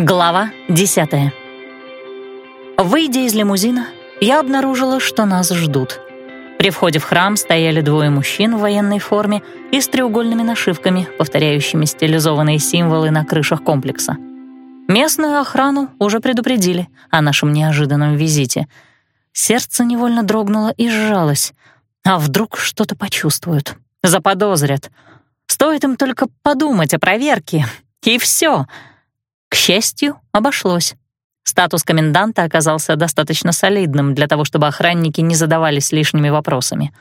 Глава 10 Выйдя из лимузина, я обнаружила, что нас ждут. При входе в храм стояли двое мужчин в военной форме и с треугольными нашивками, повторяющими стилизованные символы на крышах комплекса. Местную охрану уже предупредили о нашем неожиданном визите. Сердце невольно дрогнуло и сжалось. А вдруг что-то почувствуют, заподозрят. Стоит им только подумать о проверке, и все — к счастью, обошлось. Статус коменданта оказался достаточно солидным для того, чтобы охранники не задавались лишними вопросами.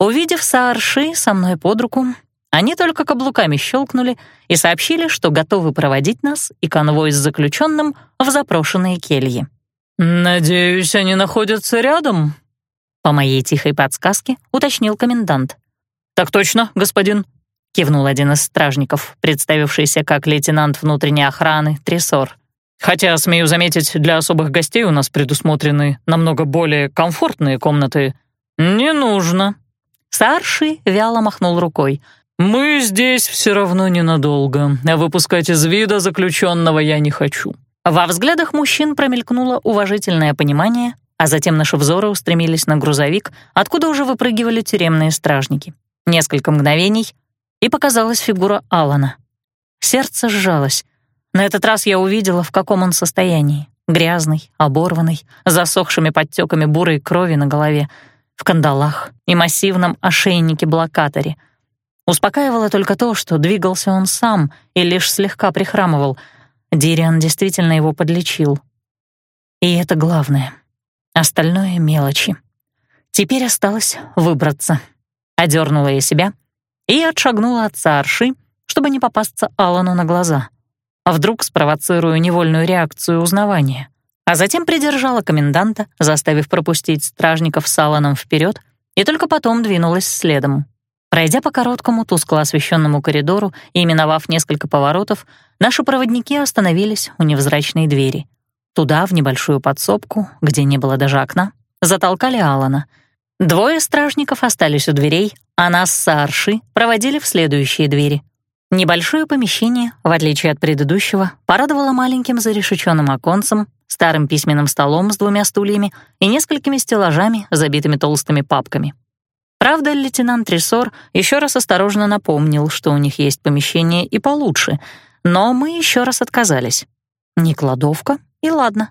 Увидев Саарши со мной под руку, они только каблуками щелкнули и сообщили, что готовы проводить нас и конвой с заключенным в запрошенные кельи. «Надеюсь, они находятся рядом?» По моей тихой подсказке уточнил комендант. «Так точно, господин», кивнул один из стражников, представившийся как лейтенант внутренней охраны Тресор. «Хотя, смею заметить, для особых гостей у нас предусмотрены намного более комфортные комнаты. Не нужно». Сарши вяло махнул рукой. «Мы здесь все равно ненадолго, а выпускать из вида заключенного я не хочу». Во взглядах мужчин промелькнуло уважительное понимание, а затем наши взоры устремились на грузовик, откуда уже выпрыгивали тюремные стражники. Несколько мгновений, и показалась фигура Алана. Сердце сжалось. На этот раз я увидела, в каком он состоянии. Грязный, оборванный, засохшими подтеками бурой крови на голове, в кандалах и массивном ошейнике-блокаторе. Успокаивало только то, что двигался он сам и лишь слегка прихрамывал. Дириан действительно его подлечил. И это главное. Остальное — мелочи. Теперь осталось выбраться. Одернула я себя — и отшагнула от Саарши, чтобы не попасться Алану на глаза. А вдруг спровоцирую невольную реакцию узнавания. А затем придержала коменданта, заставив пропустить стражников с Аланом вперед, и только потом двинулась следом. Пройдя по короткому, тускло освещенному коридору и миновав несколько поворотов, наши проводники остановились у невзрачной двери. Туда, в небольшую подсобку, где не было даже окна, затолкали Алана — Двое стражников остались у дверей, а нас с Арши проводили в следующие двери. Небольшое помещение, в отличие от предыдущего, порадовало маленьким зарешеченным оконцем, старым письменным столом с двумя стульями и несколькими стеллажами, забитыми толстыми папками. Правда, лейтенант Тресор еще раз осторожно напомнил, что у них есть помещение и получше, но мы еще раз отказались. Не кладовка, и ладно.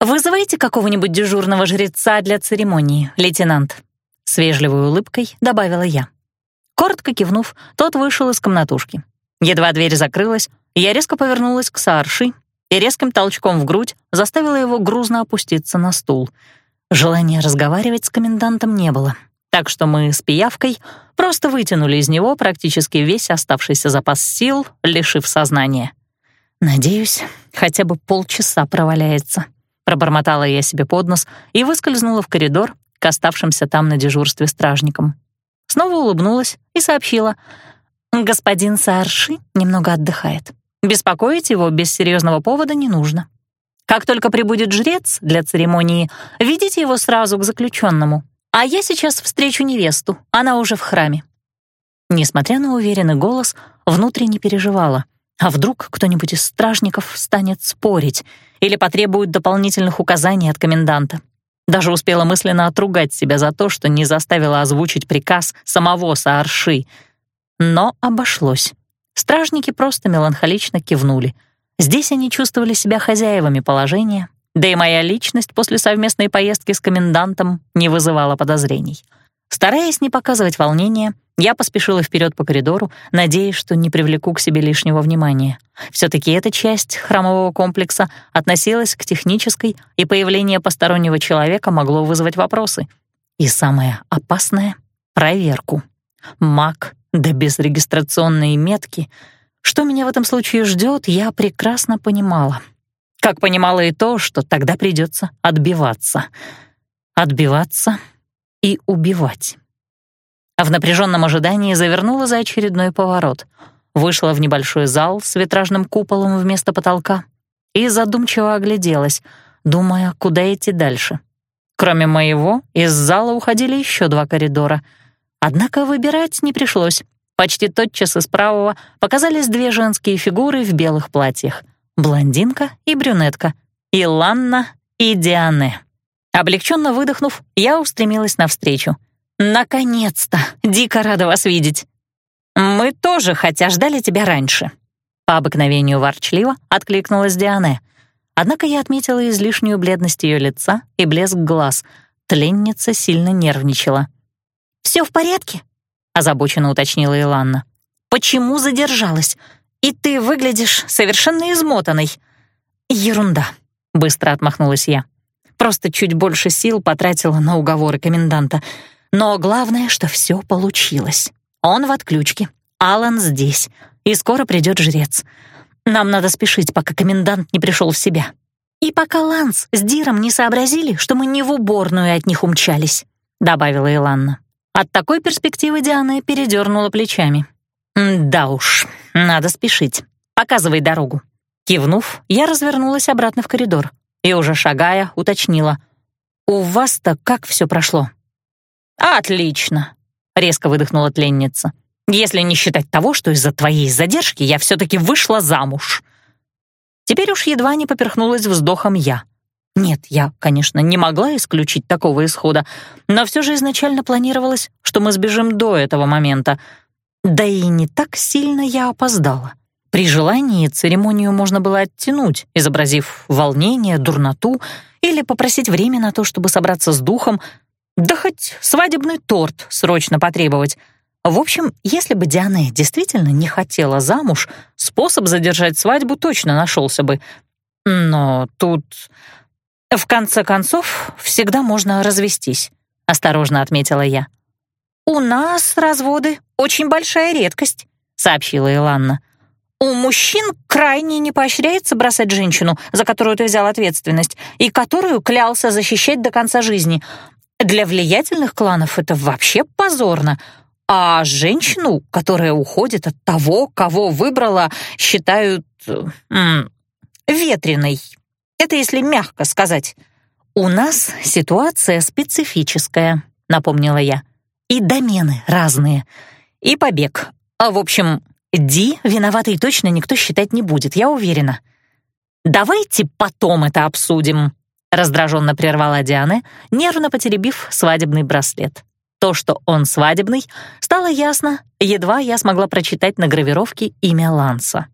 «Вызывайте какого-нибудь дежурного жреца для церемонии, лейтенант», — с вежливой улыбкой добавила я. Коротко кивнув, тот вышел из комнатушки. Едва дверь закрылась, я резко повернулась к Саарши и резким толчком в грудь заставила его грузно опуститься на стул. Желания разговаривать с комендантом не было, так что мы с пиявкой просто вытянули из него практически весь оставшийся запас сил, лишив сознания. Надеюсь, хотя бы полчаса проваляется. Пробормотала я себе под нос и выскользнула в коридор к оставшимся там на дежурстве стражникам. Снова улыбнулась и сообщила. «Господин Саарши немного отдыхает. Беспокоить его без серьезного повода не нужно. Как только прибудет жрец для церемонии, ведите его сразу к заключенному. А я сейчас встречу невесту, она уже в храме». Несмотря на уверенный голос, внутренне переживала. А вдруг кто-нибудь из стражников станет спорить или потребует дополнительных указаний от коменданта? Даже успела мысленно отругать себя за то, что не заставила озвучить приказ самого Саарши. Но обошлось. Стражники просто меланхолично кивнули. Здесь они чувствовали себя хозяевами положения, да и моя личность после совместной поездки с комендантом не вызывала подозрений. Стараясь не показывать волнения, я поспешила вперед по коридору, надеясь, что не привлеку к себе лишнего внимания. все таки эта часть храмового комплекса относилась к технической, и появление постороннего человека могло вызвать вопросы. И самое опасное — проверку. Маг, да без регистрационной метки. Что меня в этом случае ждет, я прекрасно понимала. Как понимала и то, что тогда придется отбиваться. Отбиваться и убивать. А в напряженном ожидании завернула за очередной поворот, вышла в небольшой зал с витражным куполом вместо потолка и задумчиво огляделась, думая, куда идти дальше. Кроме моего, из зала уходили еще два коридора. Однако выбирать не пришлось. Почти тотчас из правого показались две женские фигуры в белых платьях. блондинка и брюнетка, Иланна и Диане. Облегченно выдохнув, я устремилась навстречу. «Наконец-то! Дико рада вас видеть!» «Мы тоже, хотя ждали тебя раньше». По обыкновению ворчливо откликнулась Диане. Однако я отметила излишнюю бледность ее лица и блеск глаз. Тленница сильно нервничала. «Все в порядке?» — озабоченно уточнила Иланна. «Почему задержалась? И ты выглядишь совершенно измотанной». «Ерунда», — быстро отмахнулась я. «Просто чуть больше сил потратила на уговоры коменданта. Но главное, что все получилось. Он в отключке, Алан здесь, и скоро придет жрец. Нам надо спешить, пока комендант не пришел в себя. И пока Ланс с Диром не сообразили, что мы не в уборную от них умчались», — добавила Иланна. От такой перспективы Диана передернула плечами. «Да уж, надо спешить. Показывай дорогу». Кивнув, я развернулась обратно в коридор и, уже шагая, уточнила. «У вас-то как все прошло?» «Отлично», — резко выдохнула тленница. «Если не считать того, что из-за твоей задержки я все-таки вышла замуж». Теперь уж едва не поперхнулась вздохом я. Нет, я, конечно, не могла исключить такого исхода, но все же изначально планировалось, что мы сбежим до этого момента. Да и не так сильно я опоздала. При желании церемонию можно было оттянуть, изобразив волнение, дурноту или попросить время на то, чтобы собраться с духом, да хоть свадебный торт срочно потребовать. В общем, если бы Диана действительно не хотела замуж, способ задержать свадьбу точно нашелся бы. Но тут... В конце концов, всегда можно развестись, осторожно отметила я. У нас разводы очень большая редкость, сообщила Иланна. У мужчин крайне не поощряется бросать женщину, за которую ты взял ответственность, и которую клялся защищать до конца жизни. Для влиятельных кланов это вообще позорно. А женщину, которая уходит от того, кого выбрала, считают м, ветреной. Это если мягко сказать. «У нас ситуация специфическая», — напомнила я. «И домены разные, и побег. А в общем, Ди виноватой точно никто считать не будет, я уверена». «Давайте потом это обсудим», — раздраженно прервала Диана, нервно потеребив свадебный браслет. То, что он свадебный, стало ясно, едва я смогла прочитать на гравировке имя Ланса.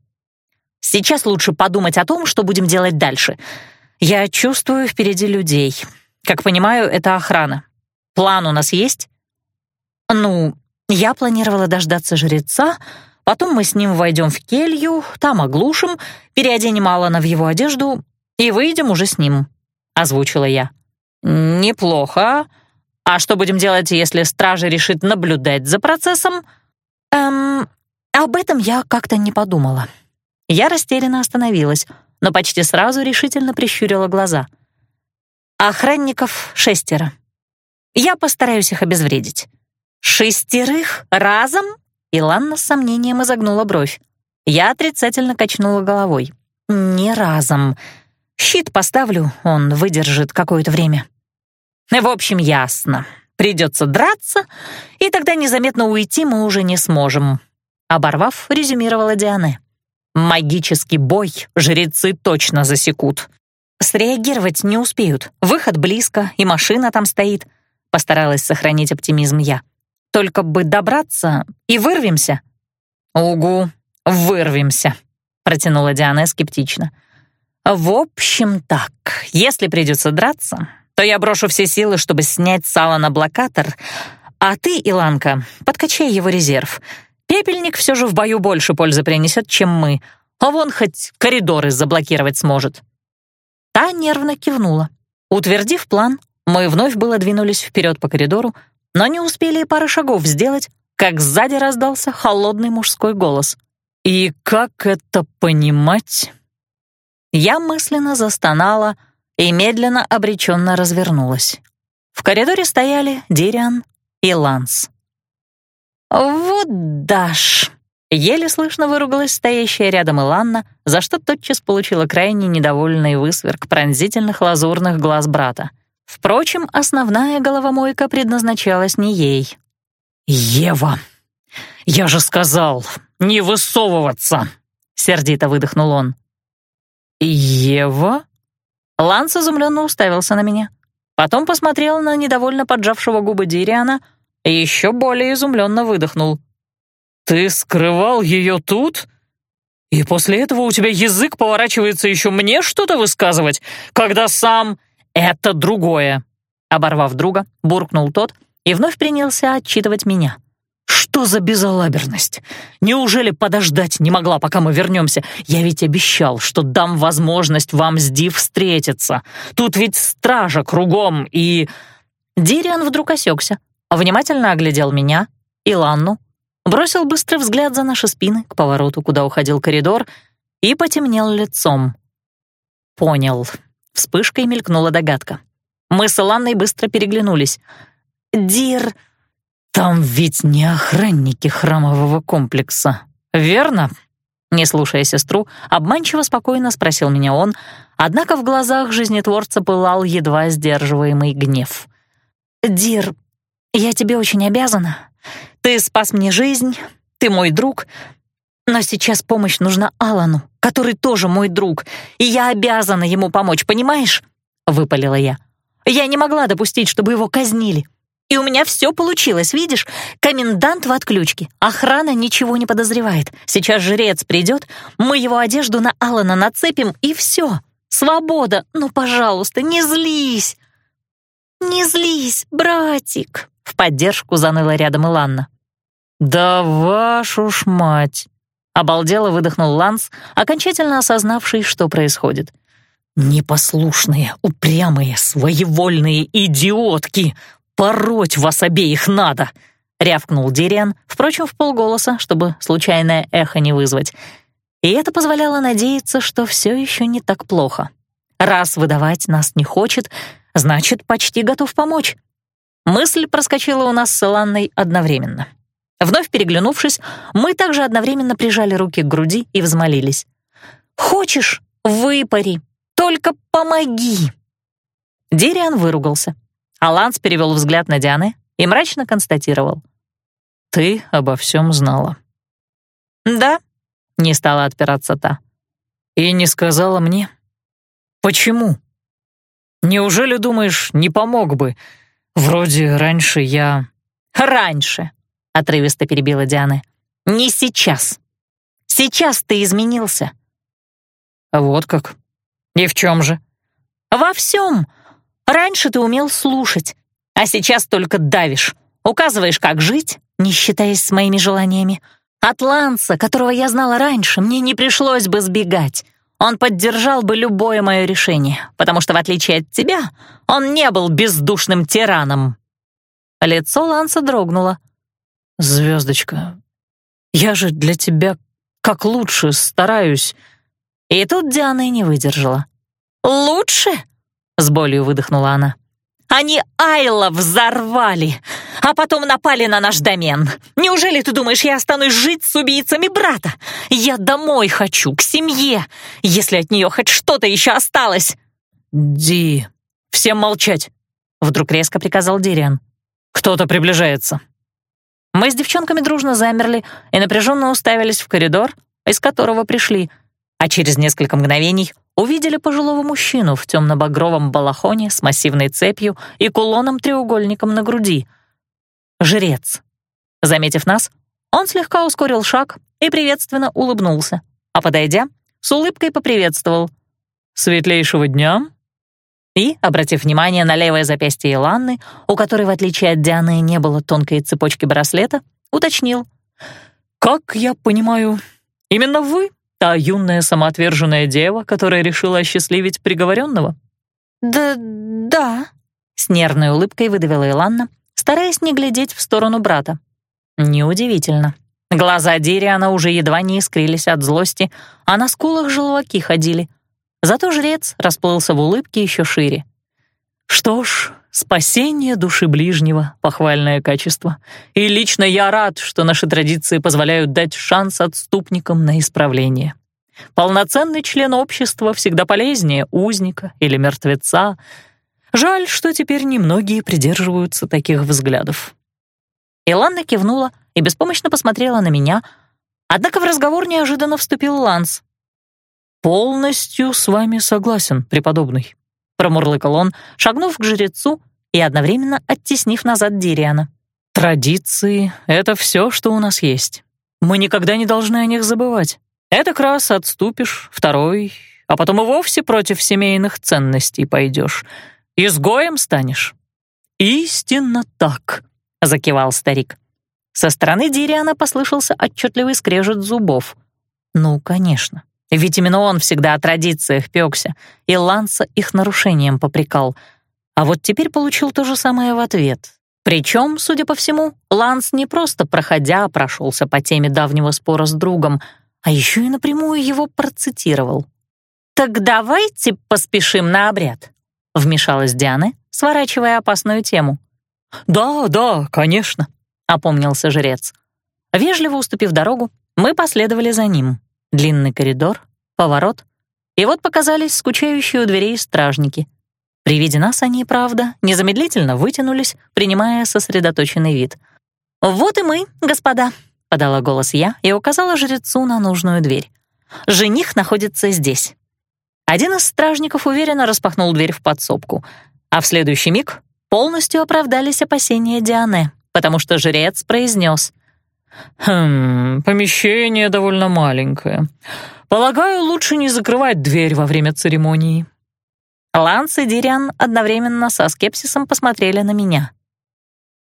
Сейчас лучше подумать о том, что будем делать дальше. Я чувствую впереди людей. Как понимаю, это охрана. План у нас есть? Ну, я планировала дождаться жреца, потом мы с ним войдем в келью, там оглушим, переоденем Алана в его одежду и выйдем уже с ним, озвучила я. Неплохо. А что будем делать, если стража решит наблюдать за процессом? Эм, об этом я как-то не подумала. Я растерянно остановилась, но почти сразу решительно прищурила глаза. Охранников шестеро. Я постараюсь их обезвредить. Шестерых разом? Иланна с сомнением изогнула бровь. Я отрицательно качнула головой. Не разом. Щит поставлю, он выдержит какое-то время. В общем, ясно. Придется драться, и тогда незаметно уйти мы уже не сможем. Оборвав, резюмировала Диане. Магический бой жрецы точно засекут. Среагировать не успеют. Выход близко, и машина там стоит. Постаралась сохранить оптимизм я. Только бы добраться и вырвемся. Угу, вырвемся, протянула Диана скептично. В общем так, если придется драться, то я брошу все силы, чтобы снять сало на блокатор, а ты, Иланка, подкачай его резерв — Пепельник все же в бою больше пользы принесет, чем мы, а вон хоть коридоры заблокировать сможет». Та нервно кивнула. Утвердив план, мы вновь было двинулись вперед по коридору, но не успели и пары шагов сделать, как сзади раздался холодный мужской голос. «И как это понимать?» Я мысленно застонала и медленно обреченно развернулась. В коридоре стояли Дириан и Ланс. «Вот дашь!» Еле слышно выругалась стоящая рядом Иланна, за что тотчас получила крайне недовольный высверк пронзительных лазурных глаз брата. Впрочем, основная головомойка предназначалась не ей. «Ева, я же сказал, не высовываться!» — сердито выдохнул он. Ева? Ланс изумленно уставился на меня. Потом посмотрел на недовольно поджавшего губы Дириана и еще более изумленно выдохнул. «Ты скрывал ее тут? И после этого у тебя язык поворачивается еще мне что-то высказывать, когда сам это другое!» Оборвав друга, буркнул тот и вновь принялся отчитывать меня. «Что за безалаберность? Неужели подождать не могла, пока мы вернемся? Я ведь обещал, что дам возможность вам с Ди встретиться. Тут ведь стража кругом и...» Дириан вдруг осекся, внимательно оглядел меня и Ланну, бросил быстрый взгляд за наши спины к повороту, куда уходил коридор, и потемнел лицом. «Понял». Вспышкой мелькнула догадка. Мы с Ланной быстро переглянулись. «Дир...» «Там ведь не охранники храмового комплекса, верно?» Не слушая сестру, обманчиво спокойно спросил меня он, однако в глазах жизнетворца пылал едва сдерживаемый гнев. «Дир, я тебе очень обязана. Ты спас мне жизнь, ты мой друг, но сейчас помощь нужна Алану, который тоже мой друг, и я обязана ему помочь, понимаешь?» — выпалила я. «Я не могла допустить, чтобы его казнили». И у меня все получилось, видишь? Комендант в отключке, охрана ничего не подозревает. Сейчас жрец придет, мы его одежду на Алана нацепим, и все. Свобода, ну, пожалуйста, не злись. Не злись, братик, в поддержку заныла рядом Иланна. Да вашу ж мать! Обалдело выдохнул Ланс, окончательно осознавший, что происходит. «Непослушные, упрямые, своевольные идиотки! «Пороть вас обеих надо!» — рявкнул Дириан, впрочем, в полголоса, чтобы случайное эхо не вызвать. И это позволяло надеяться, что все еще не так плохо. Раз выдавать нас не хочет, значит, почти готов помочь. Мысль проскочила у нас с Иланной одновременно. Вновь переглянувшись, мы также одновременно прижали руки к груди и взмолились. «Хочешь — выпари, только помоги!» Дириан выругался. Аланс перевел взгляд на Дианы и мрачно констатировал. «Ты обо всем знала». «Да», — не стала отпираться та. «И не сказала мне. Почему? Неужели, думаешь, не помог бы? Вроде раньше я...» «Раньше», — отрывисто перебила Диана. «Не сейчас. Сейчас ты изменился». «Вот как? И в чем же?» «Во всем. Раньше ты умел слушать, а сейчас только давишь, указываешь, как жить, не считаясь с моими желаниями. От Ланса, которого я знала раньше, мне не пришлось бы сбегать. Он поддержал бы любое мое решение, потому что, в отличие от тебя, он не был бездушным тираном». Лицо Ланса дрогнуло. «Звездочка, я же для тебя как лучше стараюсь». И тут Диана и не выдержала. «Лучше?» С болью выдохнула она. Они Айла взорвали, а потом напали на наш домен. Неужели ты думаешь, я останусь жить с убийцами брата? Я домой хочу, к семье, если от нее хоть что-то еще осталось. Ди, всем молчать, вдруг резко приказал Дириан. Кто-то приближается. Мы с девчонками дружно замерли и напряженно уставились в коридор, из которого пришли, а через несколько мгновений увидели пожилого мужчину в темно-багровом балахоне с массивной цепью и кулоном-треугольником на груди. Жрец. Заметив нас, он слегка ускорил шаг и приветственно улыбнулся, а, подойдя, с улыбкой поприветствовал. «Светлейшего дня!» И, обратив внимание на левое запястье Иланны, у которой, в отличие от Дианы, не было тонкой цепочки браслета, уточнил. «Как я понимаю, именно вы Та юная самоотверженная дева, которая решила осчастливить приговоренного? «Да, да», — с нервной улыбкой выдавила Иланна, стараясь не глядеть в сторону брата. Неудивительно. Глаза Дириана уже едва не искрились от злости, а на скулах желваки ходили. Зато жрец расплылся в улыбке еще шире. «Что ж, спасение души ближнего — похвальное качество. И лично я рад, что наши традиции позволяют дать шанс отступникам на исправление. Полноценный член общества всегда полезнее узника или мертвеца. Жаль, что теперь немногие придерживаются таких взглядов». Иланна кивнула и беспомощно посмотрела на меня, однако в разговор неожиданно вступил Ланс. «Полностью с вами согласен, преподобный», — промурлыкал он, шагнув к жрецу и одновременно оттеснив назад Дириана. «Традиции — это все, что у нас есть. Мы никогда не должны о них забывать. Это раз отступишь, второй, а потом и вовсе против семейных ценностей пойдешь. Изгоем станешь». «Истинно так», — закивал старик. Со стороны Дириана послышался отчетливый скрежет зубов. «Ну, конечно. Ведь именно он всегда о традициях пёкся, и Ланса их нарушением попрекал. А вот теперь получил то же самое в ответ. Причем, судя по всему, Ланс не просто проходя прошелся по теме давнего спора с другом, а еще и напрямую его процитировал. «Так давайте поспешим на обряд», — вмешалась Диана, сворачивая опасную тему. «Да, да, конечно», — опомнился жрец. Вежливо уступив дорогу, мы последовали за ним. Длинный коридор, поворот, и вот показались скучающие у дверей стражники. При виде нас они, правда, незамедлительно вытянулись, принимая сосредоточенный вид. «Вот и мы, господа», — подала голос я и указала жрецу на нужную дверь. «Жених находится здесь». Один из стражников уверенно распахнул дверь в подсобку, а в следующий миг полностью оправдались опасения Дианы, потому что жрец произнес «Хм, помещение довольно маленькое. Полагаю, лучше не закрывать дверь во время церемонии». Ланс и Дириан одновременно со скепсисом посмотрели на меня.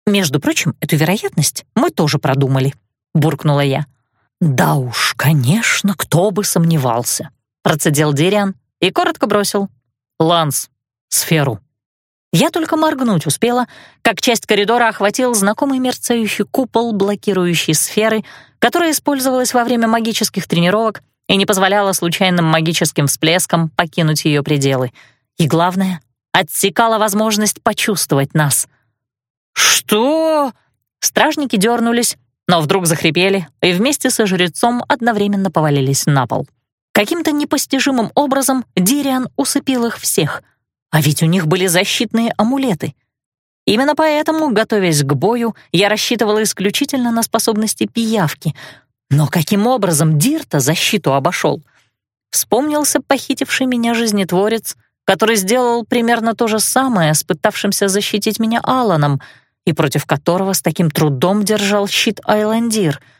«Между прочим, эту вероятность мы тоже продумали», — буркнула я. «Да уж, конечно, кто бы сомневался», — процедил Дириан и коротко бросил. «Ланс, сферу». Я только моргнуть успела, как часть коридора охватил знакомый мерцающий купол, блокирующий сферы, которая использовалась во время магических тренировок и не позволяла случайным магическим всплескам покинуть ее пределы. И главное, отсекала возможность почувствовать нас. «Что?» Стражники дернулись, но вдруг захрипели и вместе со жрецом одновременно повалились на пол. Каким-то непостижимым образом Дириан усыпил их всех — а ведь у них были защитные амулеты. Именно поэтому, готовясь к бою, я рассчитывала исключительно на способности пиявки. Но каким образом Дирта защиту обошел? Вспомнился похитивший меня жизнетворец, который сделал примерно то же самое с пытавшимся защитить меня Аланом, и против которого с таким трудом держал щит Айландир —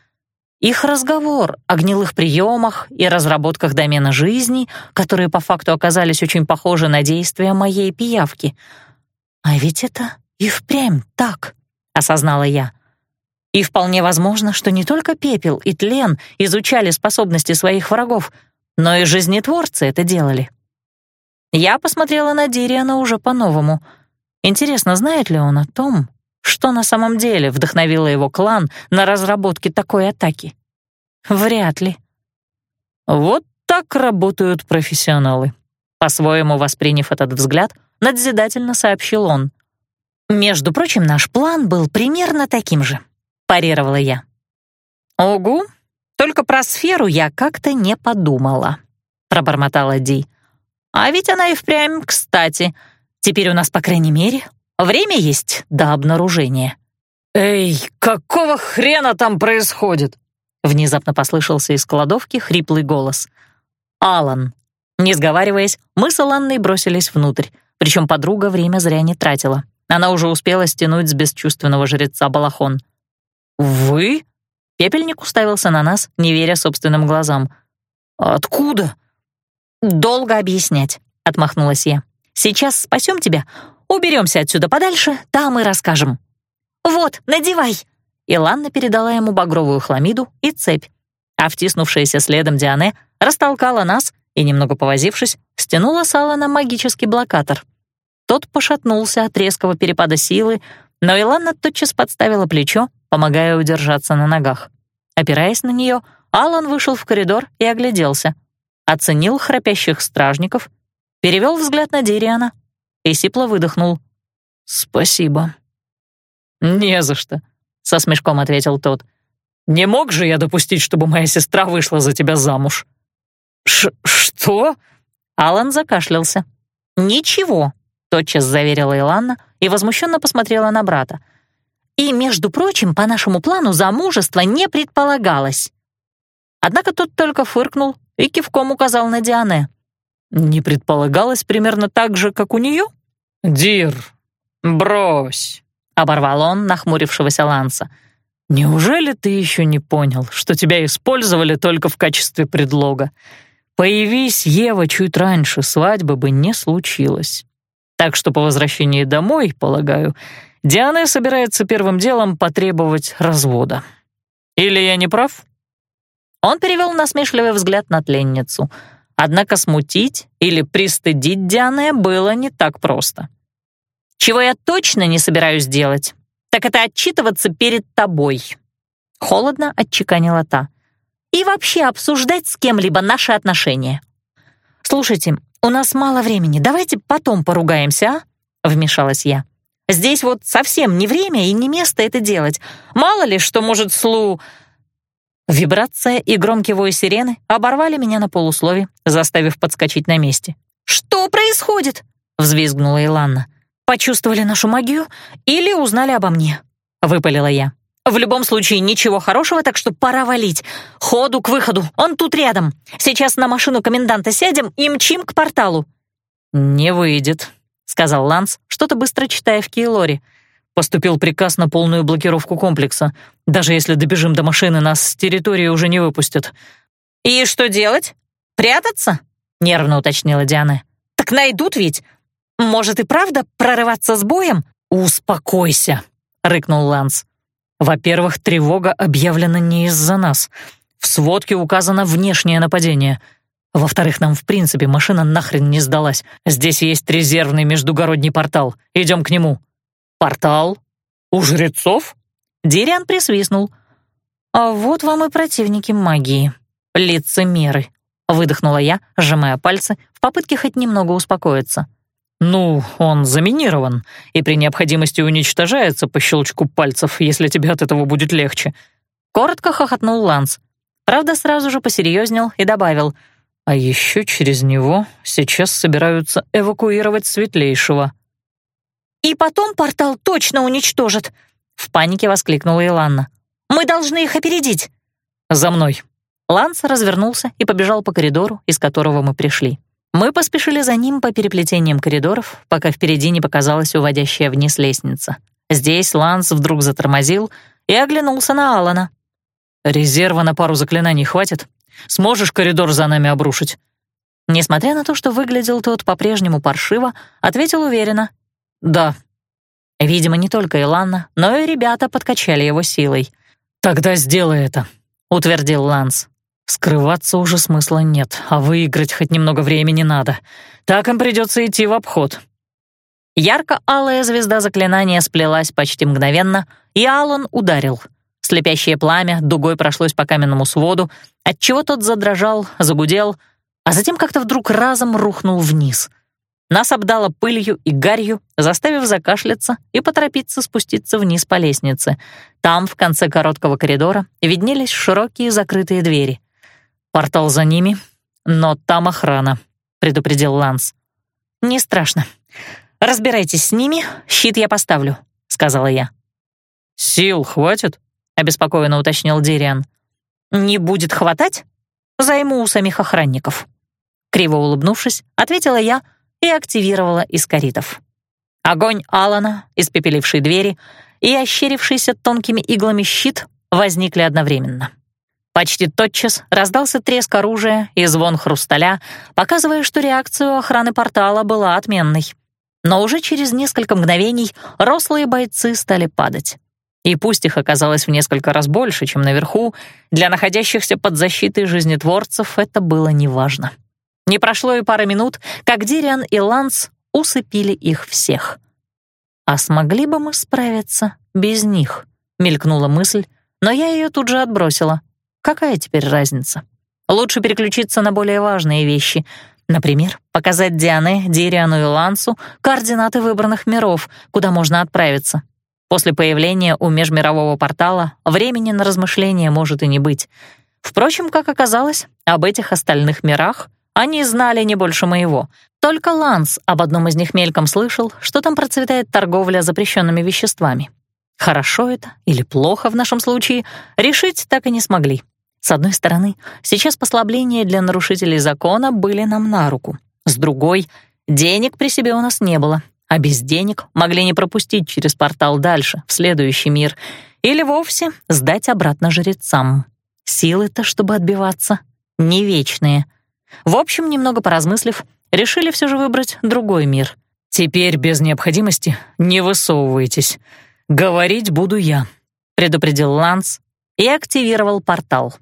их разговор о гнилых приемах и разработках домена жизни, которые по факту оказались очень похожи на действия моей пиявки. «А ведь это и впрямь так», — осознала я. И вполне возможно, что не только пепел и тлен изучали способности своих врагов, но и жизнетворцы это делали. Я посмотрела на Дириана уже по-новому. Интересно, знает ли он о том, что на самом деле вдохновило его клан на разработки такой атаки? Вряд ли. Вот так работают профессионалы. По-своему восприняв этот взгляд, надзидательно сообщил он. «Между прочим, наш план был примерно таким же», — парировала я. «Огу, только про сферу я как-то не подумала», — пробормотала Ди. «А ведь она и впрямь кстати. Теперь у нас, по крайней мере, Время есть до обнаружения». «Эй, какого хрена там происходит?» Внезапно послышался из кладовки хриплый голос. «Алан». Не сговариваясь, мы с Аланной бросились внутрь, причем подруга время зря не тратила. Она уже успела стянуть с бесчувственного жреца балахон. «Вы?» Пепельник уставился на нас, не веря собственным глазам. «Откуда?» «Долго объяснять», — отмахнулась я. «Сейчас спасем тебя, Уберемся отсюда подальше, там и расскажем». «Вот, надевай!» Иланна передала ему багровую хламиду и цепь, а втиснувшаяся следом Диане растолкала нас и, немного повозившись, стянула с Алана магический блокатор. Тот пошатнулся от резкого перепада силы, но Иланна тотчас подставила плечо, помогая удержаться на ногах. Опираясь на нее, Алан вышел в коридор и огляделся. Оценил храпящих стражников, перевел взгляд на Дириана и сипло выдохнул. «Спасибо». «Не за что», — со смешком ответил тот. «Не мог же я допустить, чтобы моя сестра вышла за тебя замуж?» Ш «Что?» Алан закашлялся. «Ничего», — тотчас заверила Иланна и возмущенно посмотрела на брата. «И, между прочим, по нашему плану замужество не предполагалось». Однако тот только фыркнул и кивком указал на Диане. «Не предполагалось примерно так же, как у нее?» «Дир, брось», — оборвал он нахмурившегося Ланса. «Неужели ты еще не понял, что тебя использовали только в качестве предлога? Появись Ева чуть раньше, свадьбы бы не случилось. Так что по возвращении домой, полагаю, Диана собирается первым делом потребовать развода. Или я не прав?» Он перевел насмешливый взгляд на тленницу. Однако смутить или пристыдить Дианы было не так просто. «Чего я точно не собираюсь делать, так это отчитываться перед тобой», — холодно отчеканила та. «И вообще обсуждать с кем-либо наши отношения». «Слушайте, у нас мало времени, давайте потом поругаемся, а?» — вмешалась я. «Здесь вот совсем не время и не место это делать. Мало ли, что может Слу...» Вибрация и громкий вой сирены оборвали меня на полуслове, заставив подскочить на месте. «Что происходит?» — взвизгнула Иланна. «Почувствовали нашу магию или узнали обо мне?» — выпалила я. «В любом случае, ничего хорошего, так что пора валить. Ходу к выходу, он тут рядом. Сейчас на машину коменданта сядем и мчим к порталу». «Не выйдет», — сказал Ланс, что-то быстро читая в Кейлоре. Поступил приказ на полную блокировку комплекса. Даже если добежим до машины, нас с территории уже не выпустят». «И что делать? Прятаться?» — нервно уточнила Диана. «Так найдут ведь. Может и правда прорываться с боем?» «Успокойся», — рыкнул Ланс. «Во-первых, тревога объявлена не из-за нас. В сводке указано внешнее нападение. Во-вторых, нам в принципе машина нахрен не сдалась. Здесь есть резервный междугородний портал. Идем к нему». «Портал? У жрецов?» Дириан присвистнул. «А вот вам и противники магии. Лицемеры», — выдохнула я, сжимая пальцы, в попытке хоть немного успокоиться. «Ну, он заминирован и при необходимости уничтожается по щелчку пальцев, если тебе от этого будет легче». Коротко хохотнул Ланс. Правда, сразу же посерьезнел и добавил, «А еще через него сейчас собираются эвакуировать Светлейшего». «И потом портал точно уничтожат!» — в панике воскликнула Иланна. «Мы должны их опередить!» «За мной!» Ланс развернулся и побежал по коридору, из которого мы пришли. Мы поспешили за ним по переплетениям коридоров, пока впереди не показалась уводящая вниз лестница. Здесь Ланс вдруг затормозил и оглянулся на Алана. «Резерва на пару заклинаний хватит? Сможешь коридор за нами обрушить?» Несмотря на то, что выглядел тот по-прежнему паршиво, ответил уверенно «Да». Видимо, не только Иланна, но и ребята подкачали его силой. «Тогда сделай это», — утвердил Ланс. «Скрываться уже смысла нет, а выиграть хоть немного времени надо. Так им придется идти в обход». Ярко-алая звезда заклинания сплелась почти мгновенно, и Алан ударил. Слепящее пламя дугой прошлось по каменному своду, отчего тот задрожал, загудел, а затем как-то вдруг разом рухнул вниз — нас обдало пылью и гарью, заставив закашляться и поторопиться спуститься вниз по лестнице. Там, в конце короткого коридора, виднелись широкие закрытые двери. «Портал за ними, но там охрана», — предупредил Ланс. «Не страшно. Разбирайтесь с ними, щит я поставлю», — сказала я. «Сил хватит?» — обеспокоенно уточнил Дириан. «Не будет хватать? Займу у самих охранников». Криво улыбнувшись, ответила я — и активировала искоритов. Огонь Алана, испепеливший двери, и ощерившийся тонкими иглами щит возникли одновременно. Почти тотчас раздался треск оружия и звон хрусталя, показывая, что реакция охраны портала была отменной. Но уже через несколько мгновений рослые бойцы стали падать. И пусть их оказалось в несколько раз больше, чем наверху, для находящихся под защитой жизнетворцев это было неважно. Не прошло и пары минут, как Дириан и Ланс усыпили их всех. «А смогли бы мы справиться без них?» — мелькнула мысль, но я ее тут же отбросила. Какая теперь разница? Лучше переключиться на более важные вещи. Например, показать Диане, Дириану и Лансу координаты выбранных миров, куда можно отправиться. После появления у межмирового портала времени на размышления может и не быть. Впрочем, как оказалось, об этих остальных мирах они знали не больше моего. Только Ланс об одном из них мельком слышал, что там процветает торговля запрещенными веществами. Хорошо это или плохо в нашем случае, решить так и не смогли. С одной стороны, сейчас послабления для нарушителей закона были нам на руку. С другой, денег при себе у нас не было, а без денег могли не пропустить через портал дальше, в следующий мир, или вовсе сдать обратно жрецам. Силы-то, чтобы отбиваться, не вечные. В общем, немного поразмыслив, решили все же выбрать другой мир. «Теперь без необходимости не высовывайтесь. Говорить буду я», — предупредил Ланс и активировал портал.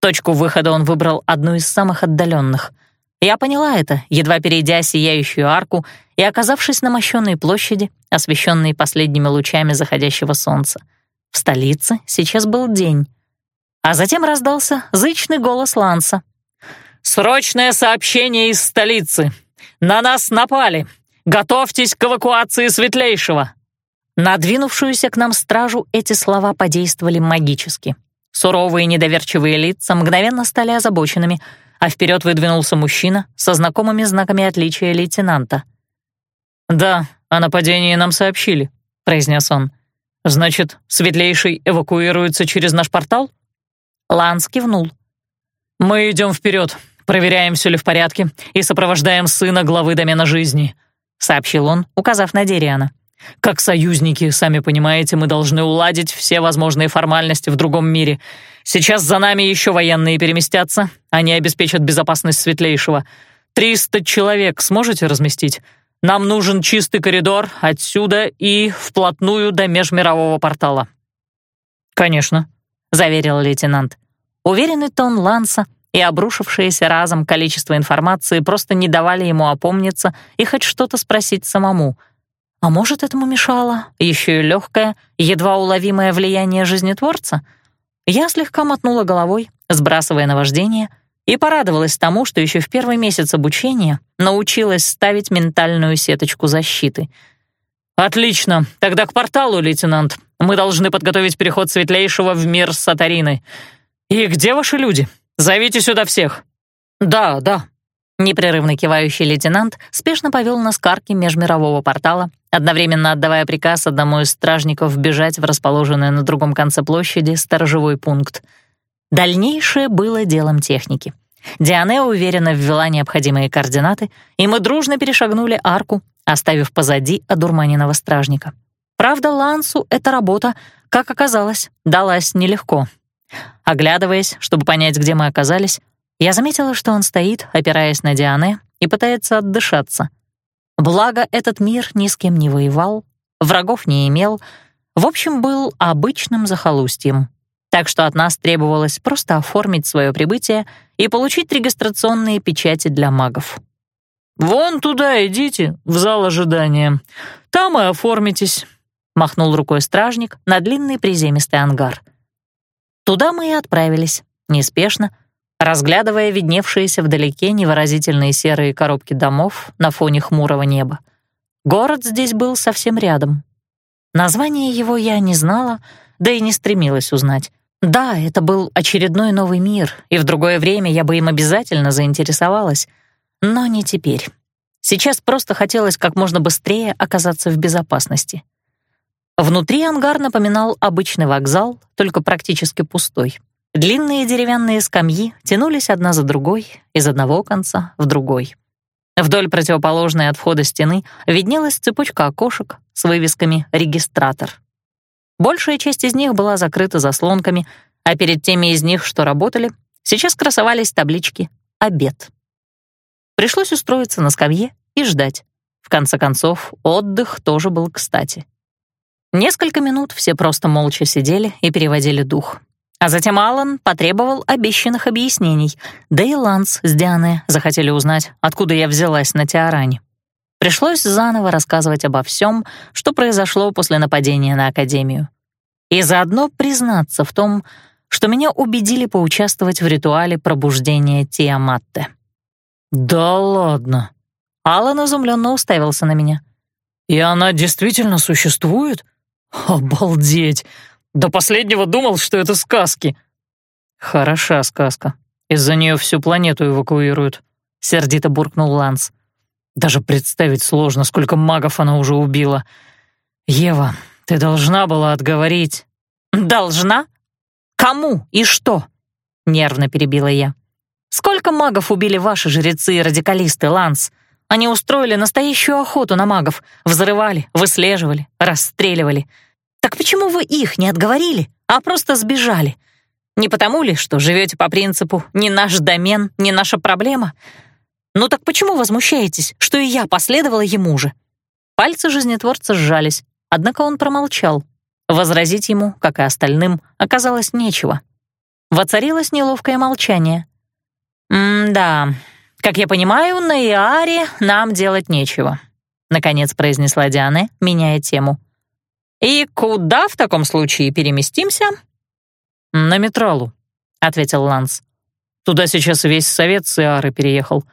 Точку выхода он выбрал одну из самых отдаленных. Я поняла это, едва перейдя сияющую арку и оказавшись на мощенной площади, освещенной последними лучами заходящего солнца. В столице сейчас был день. А затем раздался зычный голос Ланса. «Срочное сообщение из столицы! На нас напали! Готовьтесь к эвакуации Светлейшего!» На двинувшуюся к нам стражу эти слова подействовали магически. Суровые недоверчивые лица мгновенно стали озабоченными, а вперед выдвинулся мужчина со знакомыми знаками отличия лейтенанта. «Да, о нападении нам сообщили», — произнес он. «Значит, Светлейший эвакуируется через наш портал?» Ланс кивнул. «Мы идем вперед, проверяем, все ли в порядке, и сопровождаем сына главы домена жизни», — сообщил он, указав на Дериана. Как союзники, сами понимаете, мы должны уладить все возможные формальности в другом мире. Сейчас за нами еще военные переместятся. Они обеспечат безопасность Светлейшего. Триста человек сможете разместить? Нам нужен чистый коридор отсюда и вплотную до межмирового портала». «Конечно», — заверил лейтенант. Уверенный тон Ланса и обрушившееся разом количество информации просто не давали ему опомниться и хоть что-то спросить самому — а может, этому мешало еще и легкое, едва уловимое влияние жизнетворца? Я слегка мотнула головой, сбрасывая наваждение, и порадовалась тому, что еще в первый месяц обучения научилась ставить ментальную сеточку защиты. «Отлично, тогда к порталу, лейтенант. Мы должны подготовить переход Светлейшего в мир Сатарины. И где ваши люди? Зовите сюда всех». «Да, да», Непрерывно кивающий лейтенант спешно повел нас к арке межмирового портала, одновременно отдавая приказ одному из стражников бежать в расположенный на другом конце площади сторожевой пункт. Дальнейшее было делом техники. Диане уверенно ввела необходимые координаты, и мы дружно перешагнули арку, оставив позади одурманенного стражника. Правда, Лансу эта работа, как оказалось, далась нелегко. Оглядываясь, чтобы понять, где мы оказались, я заметила, что он стоит, опираясь на Диане, и пытается отдышаться. Благо, этот мир ни с кем не воевал, врагов не имел, в общем, был обычным захолустьем. Так что от нас требовалось просто оформить свое прибытие и получить регистрационные печати для магов. «Вон туда идите, в зал ожидания. Там и оформитесь», — махнул рукой стражник на длинный приземистый ангар. Туда мы и отправились, неспешно, разглядывая видневшиеся вдалеке невыразительные серые коробки домов на фоне хмурого неба. Город здесь был совсем рядом. Название его я не знала, да и не стремилась узнать. Да, это был очередной новый мир, и в другое время я бы им обязательно заинтересовалась, но не теперь. Сейчас просто хотелось как можно быстрее оказаться в безопасности. Внутри ангар напоминал обычный вокзал, только практически пустой. Длинные деревянные скамьи тянулись одна за другой, из одного конца в другой. Вдоль противоположной от входа стены виднелась цепочка окошек с вывесками «Регистратор». Большая часть из них была закрыта заслонками, а перед теми из них, что работали, сейчас красовались таблички «Обед». Пришлось устроиться на скамье и ждать. В конце концов, отдых тоже был кстати. Несколько минут все просто молча сидели и переводили дух. А затем Аллан потребовал обещанных объяснений, да и Ланс с Дианой захотели узнать, откуда я взялась на Теоране. Пришлось заново рассказывать обо всем, что произошло после нападения на Академию. И заодно признаться в том, что меня убедили поучаствовать в ритуале пробуждения Тиаматте. «Да ладно!» Аллан изумленно уставился на меня. «И она действительно существует? Обалдеть! До последнего думал, что это сказки». «Хороша сказка. Из-за нее всю планету эвакуируют», — сердито буркнул Ланс. «Даже представить сложно, сколько магов она уже убила. Ева, ты должна была отговорить». «Должна? Кому и что?» — нервно перебила я. «Сколько магов убили ваши жрецы и радикалисты, Ланс? Они устроили настоящую охоту на магов, взрывали, выслеживали, расстреливали. Так почему вы их не отговорили, а просто сбежали? Не потому ли, что живете по принципу «не наш домен, не наша проблема»? Ну так почему возмущаетесь, что и я последовала ему же?» Пальцы жизнетворца сжались, однако он промолчал. Возразить ему, как и остальным, оказалось нечего. Воцарилось неловкое молчание. «М-да, как я понимаю, на Иаре нам делать нечего», — наконец произнесла Диана, меняя тему. «И куда в таком случае переместимся?» «На Метралу», — ответил Ланс. «Туда сейчас весь совет с Иары переехал.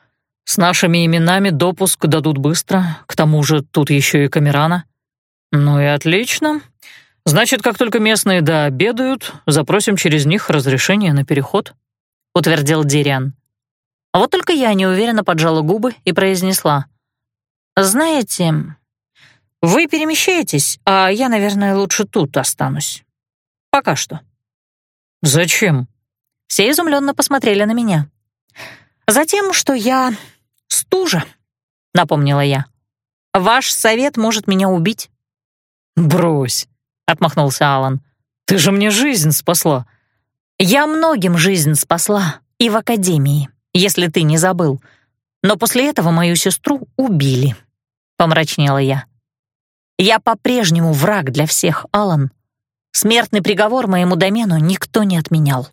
С нашими именами допуск дадут быстро, к тому же тут еще и Камерана». «Ну и отлично. Значит, как только местные дообедают, запросим через них разрешение на переход», — утвердил Дириан. А вот только я неуверенно поджала губы и произнесла. «Знаете, вы перемещаетесь, а я, наверное, лучше тут останусь. Пока что». «Зачем?» Все изумленно посмотрели на меня. «Затем, что я стужа», — напомнила я. «Ваш совет может меня убить». «Брось», — отмахнулся Алан. «Ты же мне жизнь спасла». «Я многим жизнь спасла и в академии, если ты не забыл. Но после этого мою сестру убили», — помрачнела я. «Я по-прежнему враг для всех, Алан. Смертный приговор моему домену никто не отменял.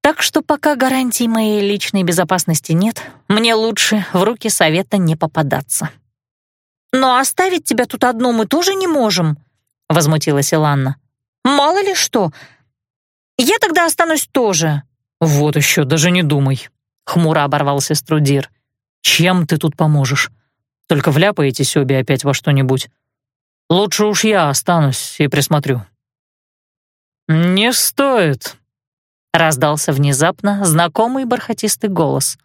Так что пока гарантий моей личной безопасности нет, мне лучше в руки совета не попадаться. «Но оставить тебя тут одну мы тоже не можем», — возмутилась Иланна. «Мало ли что. Я тогда останусь тоже». «Вот еще, даже не думай», — хмуро оборвал сестру Дир. «Чем ты тут поможешь? Только вляпаетесь обе опять во что-нибудь. Лучше уж я останусь и присмотрю». «Не стоит», — раздался внезапно знакомый бархатистый голос.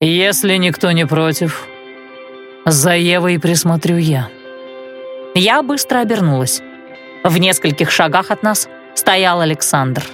«Если никто не против, за Евой присмотрю я». Я быстро обернулась. В нескольких шагах от нас стоял Александр.